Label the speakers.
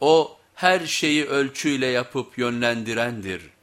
Speaker 1: O her şeyi ölçüyle yapıp yönlendirendir.''